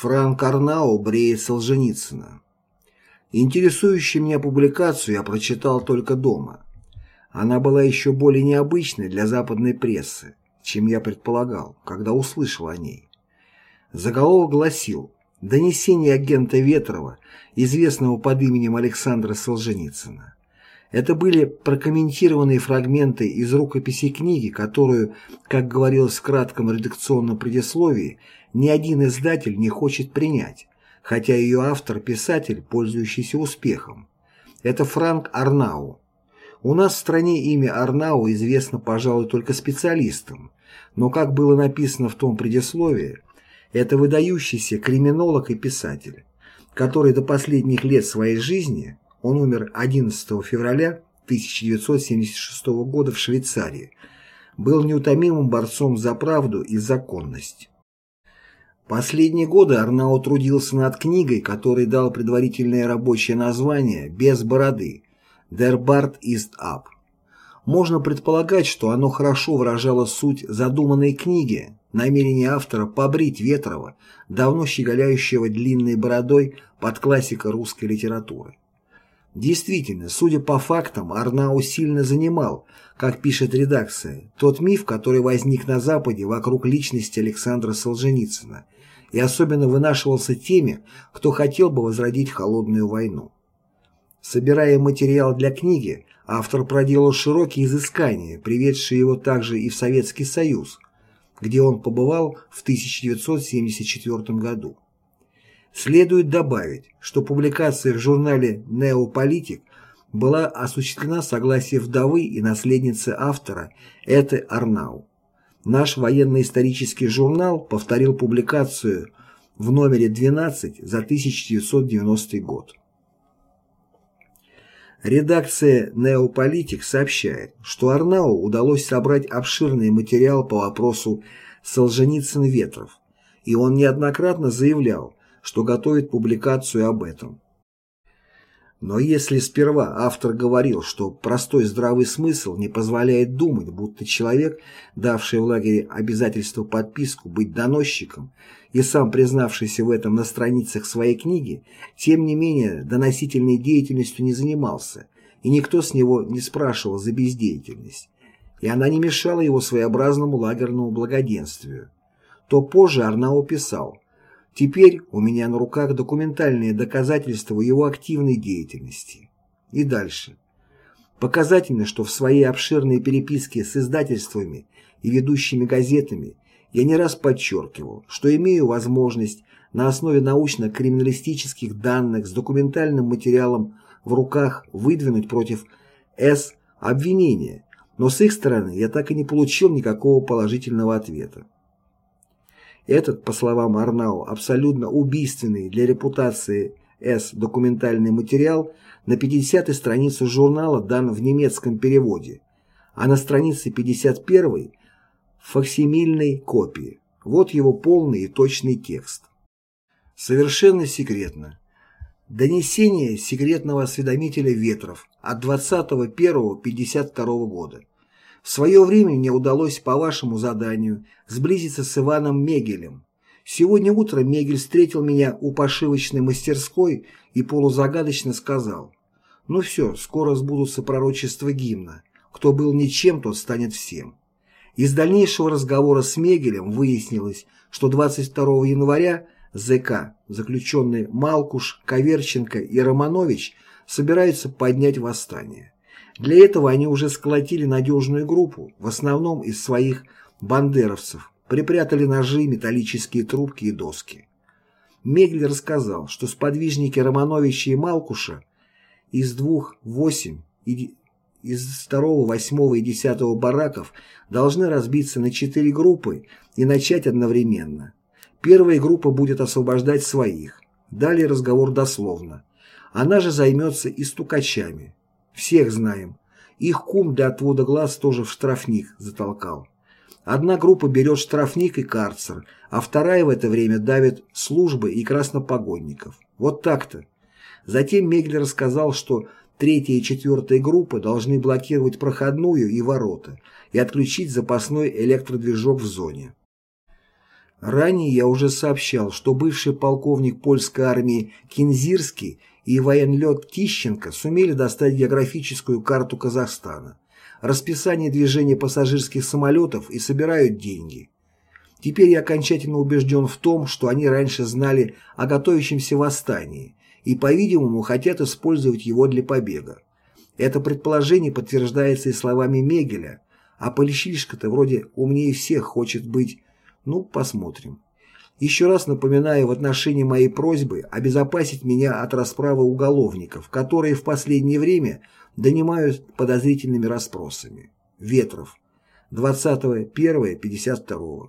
Франк Арнау бреет Солженицына. Интересующую меня публикацию я прочитал только дома. Она была еще более необычной для западной прессы, чем я предполагал, когда услышал о ней. Заголовок гласил «Донесение агента Ветрова, известного под именем Александра Солженицына». Это были прокомментированные фрагменты из рукописи книги, которую, как говорилось в кратком редакционном предисловии, ни один издатель не хочет принять, хотя ее автор – писатель, пользующийся успехом. Это Франк Арнау. У нас в стране имя Арнау известно, пожалуй, только специалистам, но, как было написано в том предисловии, это выдающийся криминолог и писатель, который до последних лет своей жизни – он умер 11 февраля 1976 года в Швейцарии. Был неутомимым борцом за правду и законность. Последние годы Арнау трудился над книгой, которой дал предварительное рабочее название «Без бороды» «Der Bart ist ab». Можно предполагать, что оно хорошо выражало суть задуманной книги, намерение автора побрить Ветрова, давно щеголяющего длинной бородой под классика русской литературы. Действительно, судя по фактам, Арнау сильно занимал, как пишет редакция, тот миф, который возник на Западе вокруг личности Александра Солженицына и особенно вынашивался теми, кто хотел бы возродить холодную войну. Собирая материал для книги, автор проделал широкие изыскания, приведшие его также и в Советский Союз, где он побывал в 1974 году. Следует добавить, что публикация в журнале «Неополитик» была осуществлена согласие вдовы и наследницы автора Эты Арнау. Наш военно-исторический журнал повторил публикацию в номере 12 за 1990 год. Редакция «Неополитик» сообщает, что Арнау удалось собрать обширный материал по вопросу Солженицын-Ветров, и он неоднократно заявлял, что готовит публикацию об этом. Но если сперва автор говорил, что простой здравый смысл не позволяет думать, будто человек, давший в лагере обязательство подписку быть доносчиком и сам признавшийся в этом на страницах своей книги, тем не менее доносительной деятельностью не занимался, и никто с него не спрашивал за бездеятельность, и она не мешала его своеобразному лагерному благоденствию, то позже Арнау писал – Теперь у меня на руках документальные доказательства его активной деятельности. И дальше. Показательно, что в своей обширной переписке с издательствами и ведущими газетами я не раз подчеркивал, что имею возможность на основе научно-криминалистических данных с документальным материалом в руках выдвинуть против С обвинения, но с их стороны я так и не получил никакого положительного ответа. Этот, по словам Арнау, абсолютно убийственный для репутации С документальный материал на 50-й странице журнала дан в немецком переводе, а на странице 51 в факсимильной копии. Вот его полный и точный текст. Совершенно секретно. Донесение секретного осведомителя Ветров от 20.01.52 года. В свое время мне удалось по вашему заданию сблизиться с Иваном Мегелем. Сегодня утром Мегель встретил меня у пошивочной мастерской и полузагадочно сказал, «Ну все, скоро сбудутся пророчества гимна. Кто был ничем, тот станет всем». Из дальнейшего разговора с Мегелем выяснилось, что 22 января ЗК, заключенные Малкуш, Коверченко и Романович, собираются поднять восстание. Для этого они уже сколотили надежную группу, в основном из своих бандеровцев, припрятали ножи, металлические трубки и доски. Меглер рассказал, что сподвижники Романовича и Малкуша из двух восемь и из второго, восьмого и десятого бараков должны разбиться на четыре группы и начать одновременно. Первая группа будет освобождать своих. Далее разговор дословно. Она же займется и стукачами. Всех знаем. Их кум для отвода глаз тоже в штрафник затолкал. Одна группа берет штрафник и карцер, а вторая в это время давит службы и краснопогонников. Вот так-то. Затем Меглер рассказал, что третья и четвертая группы должны блокировать проходную и ворота и отключить запасной электродвижок в зоне. Ранее я уже сообщал, что бывший полковник польской армии Кинзирский и военлет Тищенко сумели достать географическую карту Казахстана, расписание движения пассажирских самолетов и собирают деньги. Теперь я окончательно убежден в том, что они раньше знали о готовящемся восстании и, по-видимому, хотят использовать его для побега. Это предположение подтверждается и словами Мегеля, а Полищишка-то вроде умнее всех хочет быть ну, посмотрим. Еще раз напоминаю в отношении моей просьбы обезопасить меня от расправы уголовников, которые в последнее время донимают подозрительными расспросами. Ветров. 20.01.52.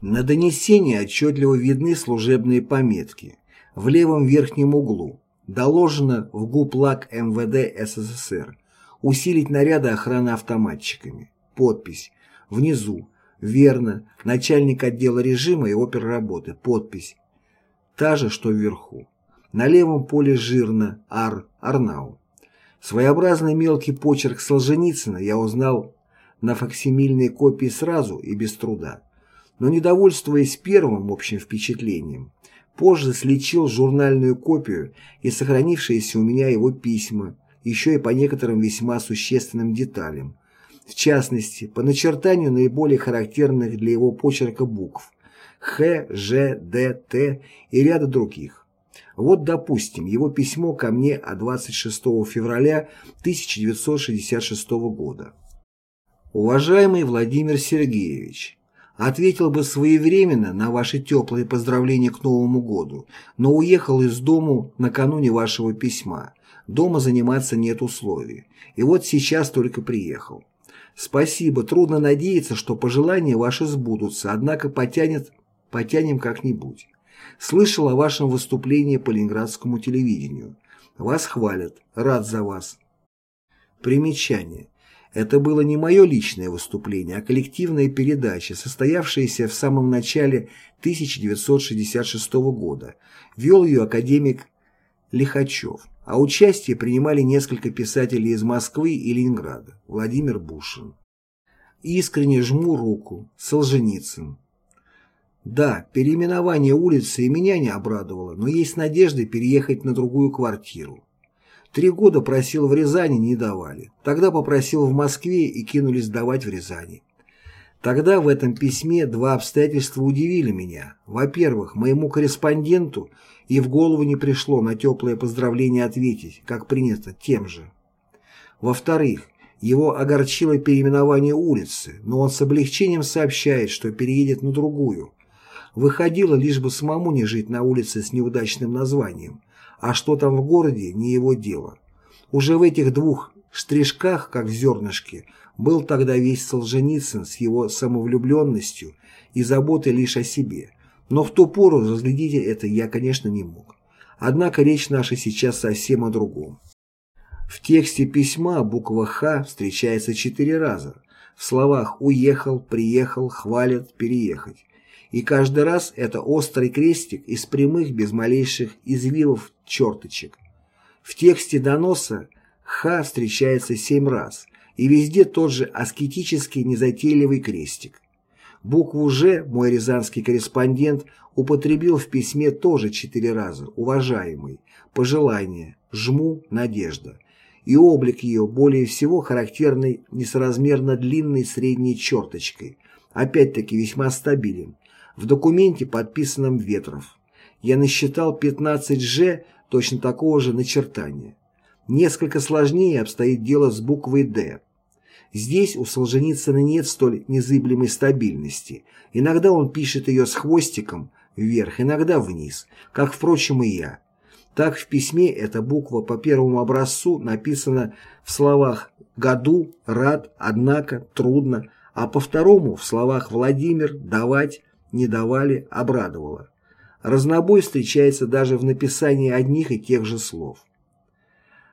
На донесении отчетливо видны служебные пометки. В левом верхнем углу. Доложено в ГУПЛАК МВД СССР. Усилить наряды охраны автоматчиками. Подпись. Внизу. Верно, начальник отдела режима и оперработы, подпись. Та же, что вверху. На левом поле жирно Ар, Арнау. Своеобразный мелкий почерк Солженицына я узнал на факсимильной копии сразу и без труда. Но недовольствуясь первым общим впечатлением, позже сличил журнальную копию и сохранившиеся у меня его письма, еще и по некоторым весьма существенным деталям, в частности, по начертанию наиболее характерных для его почерка букв Х, Ж, Д, Т и ряда других. Вот, допустим, его письмо ко мне от 26 февраля 1966 года. «Уважаемый Владимир Сергеевич, ответил бы своевременно на ваши теплые поздравления к Новому году, но уехал из дому накануне вашего письма. Дома заниматься нет условий. И вот сейчас только приехал. Спасибо, трудно надеяться, что пожелания ваши сбудутся, однако потянет, потянем как-нибудь. Слышал о вашем выступлении по ленинградскому телевидению. Вас хвалят, рад за вас. Примечание. Это было не мое личное выступление, а коллективная передача, состоявшаяся в самом начале 1966 года. Вел ее академик Лихачев а участие принимали несколько писателей из Москвы и Ленинграда. Владимир Бушин. Искренне жму руку. Солженицын. Да, переименование улицы и меня не обрадовало, но есть надежда переехать на другую квартиру. Три года просил в Рязани, не давали. Тогда попросил в Москве и кинулись давать в Рязани. Тогда в этом письме два обстоятельства удивили меня. Во-первых, моему корреспонденту и в голову не пришло на теплое поздравление ответить, как принято, тем же. Во-вторых, его огорчило переименование улицы, но он с облегчением сообщает, что переедет на другую. Выходило лишь бы самому не жить на улице с неудачным названием, а что там в городе, не его дело. Уже в этих двух штришках, как в зернышке, был тогда весь Солженицын с его самовлюбленностью и заботой лишь о себе. Но в ту пору разглядеть это я, конечно, не мог. Однако речь наша сейчас совсем о другом. В тексте письма буква «Х» встречается четыре раза. В словах «уехал», «приехал», «хвалят», «переехать». И каждый раз это острый крестик из прямых без малейших извивов черточек. В тексте доноса «Х» встречается семь раз, и везде тот же аскетический незатейливый крестик. Букву «Ж» мой рязанский корреспондент употребил в письме тоже четыре раза, уважаемый, пожелание, жму, надежда. И облик ее более всего характерный несоразмерно длинной средней черточкой, опять-таки весьма стабилен, в документе, подписанном Ветров. Я насчитал 15 «Ж» точно такого же начертания. Несколько сложнее обстоит дело с буквой «Д». Здесь у Солженицына нет столь незыблемой стабильности. Иногда он пишет ее с хвостиком вверх, иногда вниз, как, впрочем, и я. Так в письме эта буква по первому образцу написана в словах «году», «рад», «однако», «трудно», а по второму в словах «Владимир», «давать», «не давали», «обрадовало». Разнобой встречается даже в написании одних и тех же слов.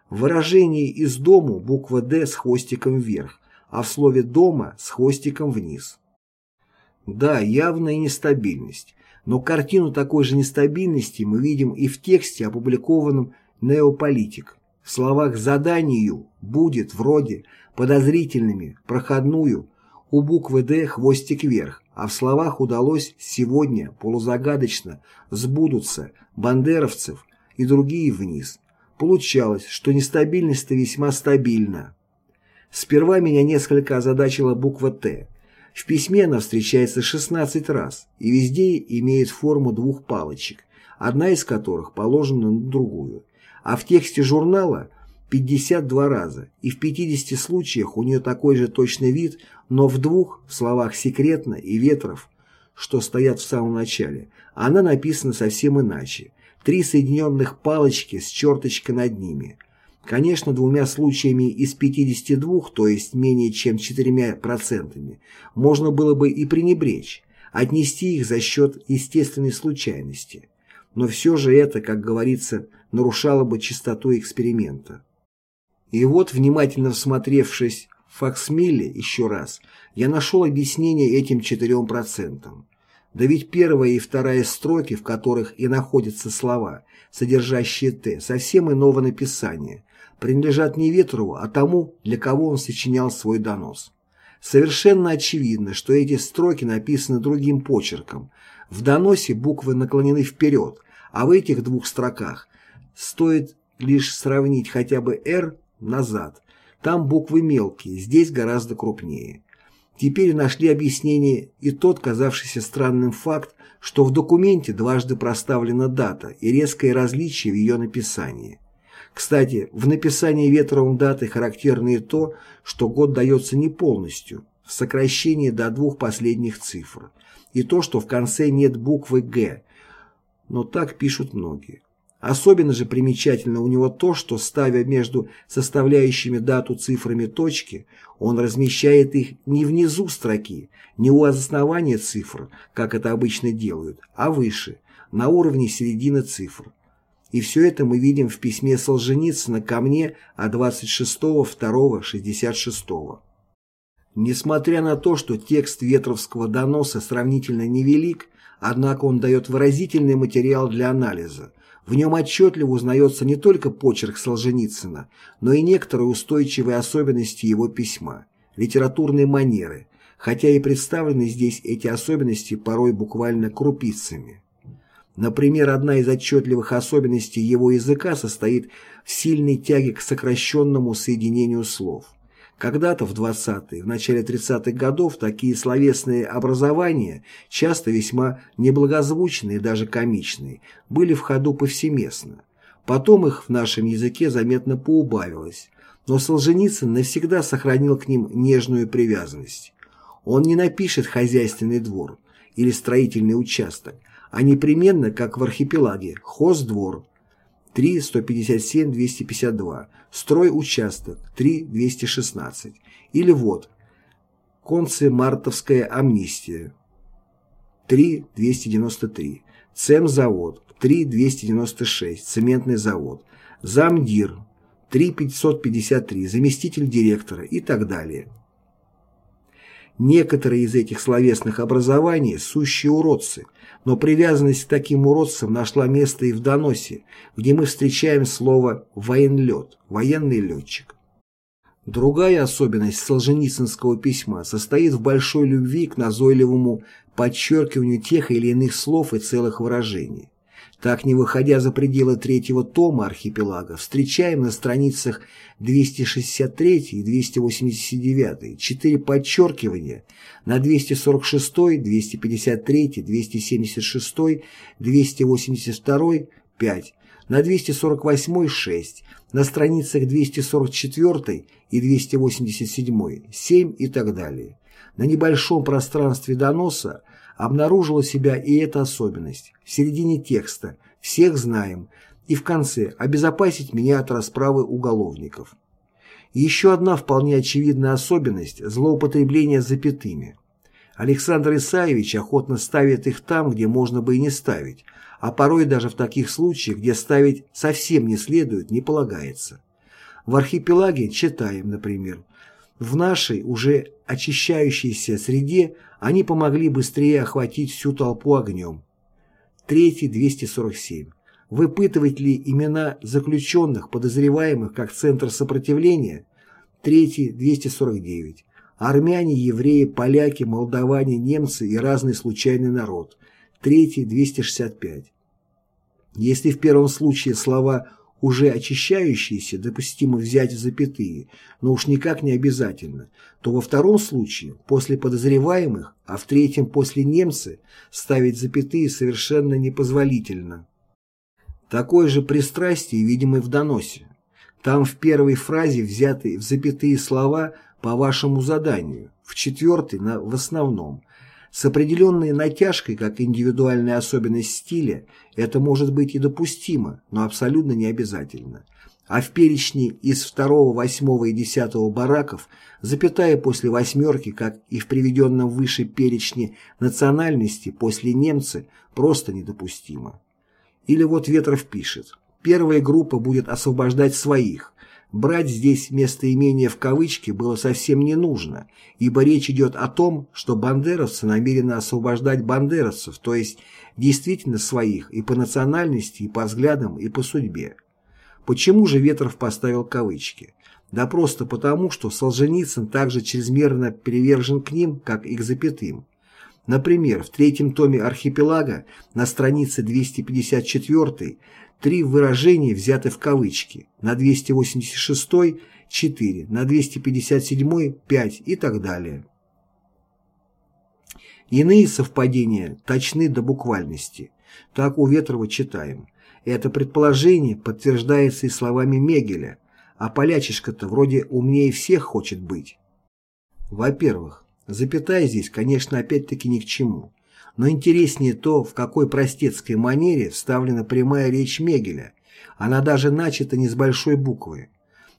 В выражении «из дому» буква «Д» с хвостиком вверх, а в слове «дома» с хвостиком вниз. Да, явная нестабильность, но картину такой же нестабильности мы видим и в тексте, опубликованном «Неополитик». В словах «заданию» будет вроде подозрительными, проходную, у буквы «Д» хвостик вверх, а в словах удалось сегодня полузагадочно сбудутся бандеровцев и другие вниз. Получалось, что нестабильность-то весьма стабильна. Сперва меня несколько озадачила буква «Т». В письме она встречается 16 раз и везде имеет форму двух палочек, одна из которых положена на другую, а в тексте журнала 52 раза, и в 50 случаях у нее такой же точный вид, но в двух, в словах «секретно» и «ветров», что стоят в самом начале, она написана совсем иначе. Три соединенных палочки с черточкой над ними. Конечно, двумя случаями из 52, то есть менее чем четырьмя процентами, можно было бы и пренебречь, отнести их за счет естественной случайности. Но все же это, как говорится, нарушало бы чистоту эксперимента. И вот, внимательно всмотревшись в факсмилле еще раз, я нашел объяснение этим 4%. Да ведь первая и вторая строки, в которых и находятся слова, содержащие «т», совсем иного написания, принадлежат не Ветрову, а тому, для кого он сочинял свой донос. Совершенно очевидно, что эти строки написаны другим почерком. В доносе буквы наклонены вперед, а в этих двух строках стоит лишь сравнить хотя бы «р» назад. Там буквы мелкие, здесь гораздо крупнее. Теперь нашли объяснение и тот, казавшийся странным факт, что в документе дважды проставлена дата и резкое различие в ее написании. Кстати, в написании Ветровым даты характерно и то, что год дается не полностью, в сокращении до двух последних цифр, и то, что в конце нет буквы «Г», но так пишут многие. Особенно же примечательно у него то, что, ставя между составляющими дату цифрами точки, он размещает их не внизу строки, не у основания цифр, как это обычно делают, а выше, на уровне середины цифр. И все это мы видим в письме Солженицына ко мне от 26.02.66. Несмотря на то, что текст Ветровского доноса сравнительно невелик, однако он дает выразительный материал для анализа, в нем отчетливо узнается не только почерк Солженицына, но и некоторые устойчивые особенности его письма, литературные манеры, хотя и представлены здесь эти особенности порой буквально крупицами. Например, одна из отчетливых особенностей его языка состоит в сильной тяге к сокращенному соединению слов. Когда-то в 20-е, в начале 30-х годов такие словесные образования, часто весьма неблагозвучные даже комичные, были в ходу повсеместно. Потом их в нашем языке заметно поубавилось, но Солженицын навсегда сохранил к ним нежную привязанность. Он не напишет «хозяйственный двор» или «строительный участок», а непременно, как в архипелаге, «хоздвор», 3 157 252, строй участок 3 216 или вот Конце-Мартовская амнистия 3 293, Цемзавод 3 296, цементный завод, Замдир 3 553, заместитель директора и так далее. Некоторые из этих словесных образований – сущие уродцы, но привязанность к таким уродцам нашла место и в доносе, где мы встречаем слово «военлет» – военный летчик. Другая особенность Солженицынского письма состоит в большой любви к назойливому подчеркиванию тех или иных слов и целых выражений. Так, не выходя за пределы третьего тома архипелага, встречаем на страницах 263 и 289 четыре подчеркивания, на 246, 253, 276, 282 – 5, на 248 – 6, на страницах 244 и 287 – 7 и так далее. На небольшом пространстве доноса обнаружила себя и эта особенность. В середине текста «всех знаем» и в конце «обезопасить меня от расправы уголовников». еще одна вполне очевидная особенность – злоупотребление запятыми. Александр Исаевич охотно ставит их там, где можно бы и не ставить, а порой даже в таких случаях, где ставить совсем не следует, не полагается. В архипелаге читаем, например, в нашей, уже очищающейся среде, они помогли быстрее охватить всю толпу огнем. Третий, 247. Выпытывать ли имена заключенных, подозреваемых как центр сопротивления? Третий, 249. Армяне, евреи, поляки, молдаване, немцы и разный случайный народ. Третий – 265. Если в первом случае слова уже очищающиеся допустимо взять в запятые, но уж никак не обязательно, то во втором случае после подозреваемых, а в третьем после немцы ставить запятые совершенно непозволительно. Такое же пристрастие видимо и в доносе. Там в первой фразе взяты в запятые слова по вашему заданию, в четвертой на, в основном, с определенной натяжкой, как индивидуальная особенность стиля, это может быть и допустимо, но абсолютно не обязательно. А в перечне из второго, восьмого и десятого бараков запятая после восьмерки, как и в приведенном выше перечне национальности после немцы, просто недопустимо. Или вот Ветров пишет. Первая группа будет освобождать своих, Брать здесь местоимение в кавычки было совсем не нужно, ибо речь идет о том, что бандеровцы намерены освобождать бандеровцев, то есть действительно своих и по национальности, и по взглядам, и по судьбе. Почему же Ветров поставил кавычки? Да просто потому, что Солженицын также чрезмерно привержен к ним, как и к запятым. Например, в третьем томе «Архипелага» на странице 254 Три выражения взяты в кавычки, на 286 – 4, на 257 – 5 и так далее. Иные совпадения точны до буквальности. Так у Ветрова читаем. Это предположение подтверждается и словами Мегеля, а полячишка-то вроде умнее всех хочет быть. Во-первых, запятая здесь, конечно, опять-таки ни к чему. Но интереснее то, в какой простецкой манере вставлена прямая речь Мегеля. Она даже начата не с большой буквы.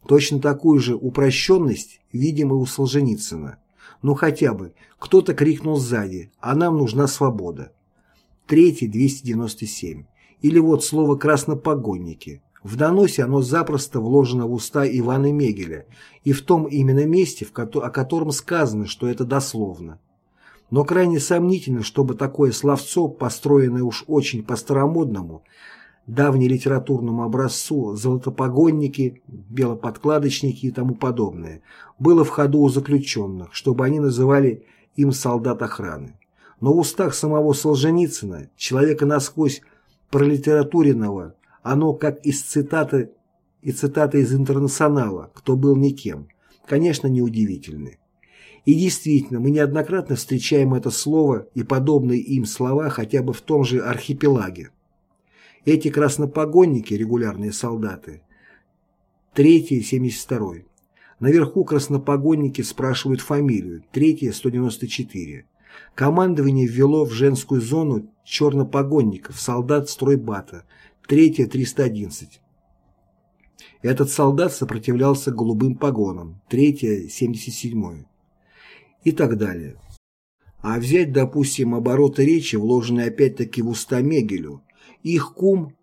Точно такую же упрощенность видим и у Солженицына. Ну хотя бы, кто-то крикнул сзади, а нам нужна свобода. Третий, 297. Или вот слово «краснопогонники». В доносе оно запросто вложено в уста Ивана Мегеля, и в том именно месте, о котором сказано, что это дословно. Но крайне сомнительно, чтобы такое словцо, построенное уж очень по-старомодному, давнелитературному образцу золотопогонники, белоподкладочники и тому подобное, было в ходу у заключенных, чтобы они называли им солдат охраны. Но в устах самого Солженицына, человека насквозь пролитературенного, оно как из цитаты и цитаты из «Интернационала», кто был никем, конечно, неудивительны. И действительно, мы неоднократно встречаем это слово и подобные им слова хотя бы в том же архипелаге. Эти краснопогонники, регулярные солдаты, третий, 72 -й. Наверху краснопогонники спрашивают фамилию, третья, 194. Командование ввело в женскую зону чернопогонников, солдат стройбата, третья, 311. Этот солдат сопротивлялся голубым погонам, третья, 77 и так далее. А взять, допустим, обороты речи, вложенные опять-таки в уста Мегелю. Их кум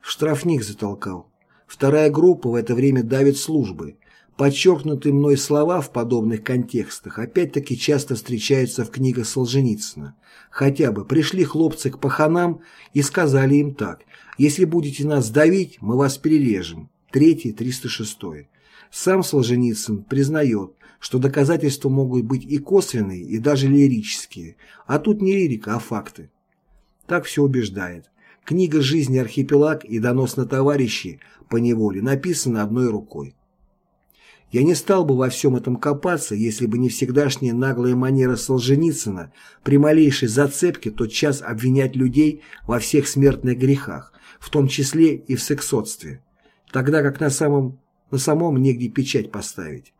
в штрафник затолкал. Вторая группа в это время давит службы. Подчеркнутые мной слова в подобных контекстах опять-таки часто встречаются в книгах Солженицына. Хотя бы пришли хлопцы к паханам и сказали им так «Если будете нас давить, мы вас перережем». Третий, 306. Сам Солженицын признает, что доказательства могут быть и косвенные, и даже лирические, а тут не лирика, а факты. Так все убеждает. Книга «Жизнь архипелаг» и «Донос на товарищи» по неволе написана одной рукой. Я не стал бы во всем этом копаться, если бы не всегдашняя наглая манера Солженицына при малейшей зацепке тотчас обвинять людей во всех смертных грехах, в том числе и в сексотстве, тогда как на самом на самом негде печать поставить.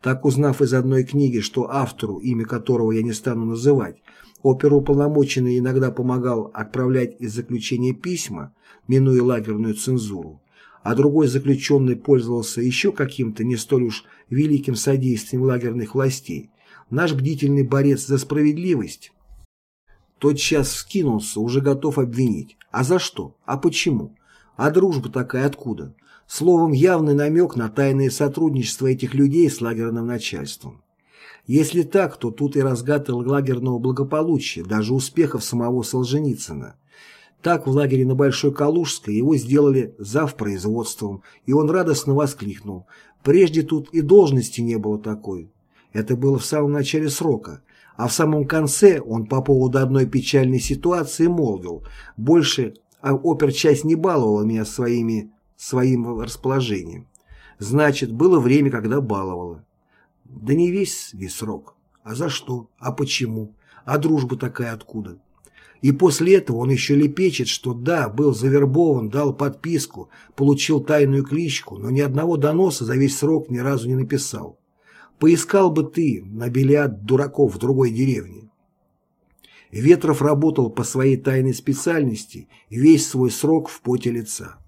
Так, узнав из одной книги, что автору, имя которого я не стану называть, оперуполномоченный иногда помогал отправлять из заключения письма, минуя лагерную цензуру, а другой заключенный пользовался еще каким-то не столь уж великим содействием лагерных властей, наш бдительный борец за справедливость тотчас вскинулся, уже готов обвинить. А за что? А почему? А дружба такая откуда? Словом, явный намек на тайное сотрудничество этих людей с лагерным начальством. Если так, то тут и разгадка лагерного благополучия, даже успехов самого Солженицына. Так в лагере на Большой Калужской его сделали завпроизводством, и он радостно воскликнул. Прежде тут и должности не было такой. Это было в самом начале срока, а в самом конце он по поводу одной печальной ситуации молвил, больше а оперчасть не баловала меня своими, своим расположением. Значит, было время, когда баловала. Да не весь весь срок. А за что? А почему? А дружба такая откуда? И после этого он еще лепечет, что да, был завербован, дал подписку, получил тайную кличку, но ни одного доноса за весь срок ни разу не написал. Поискал бы ты на бильярд дураков в другой деревне. Ветров работал по своей тайной специальности весь свой срок в поте лица.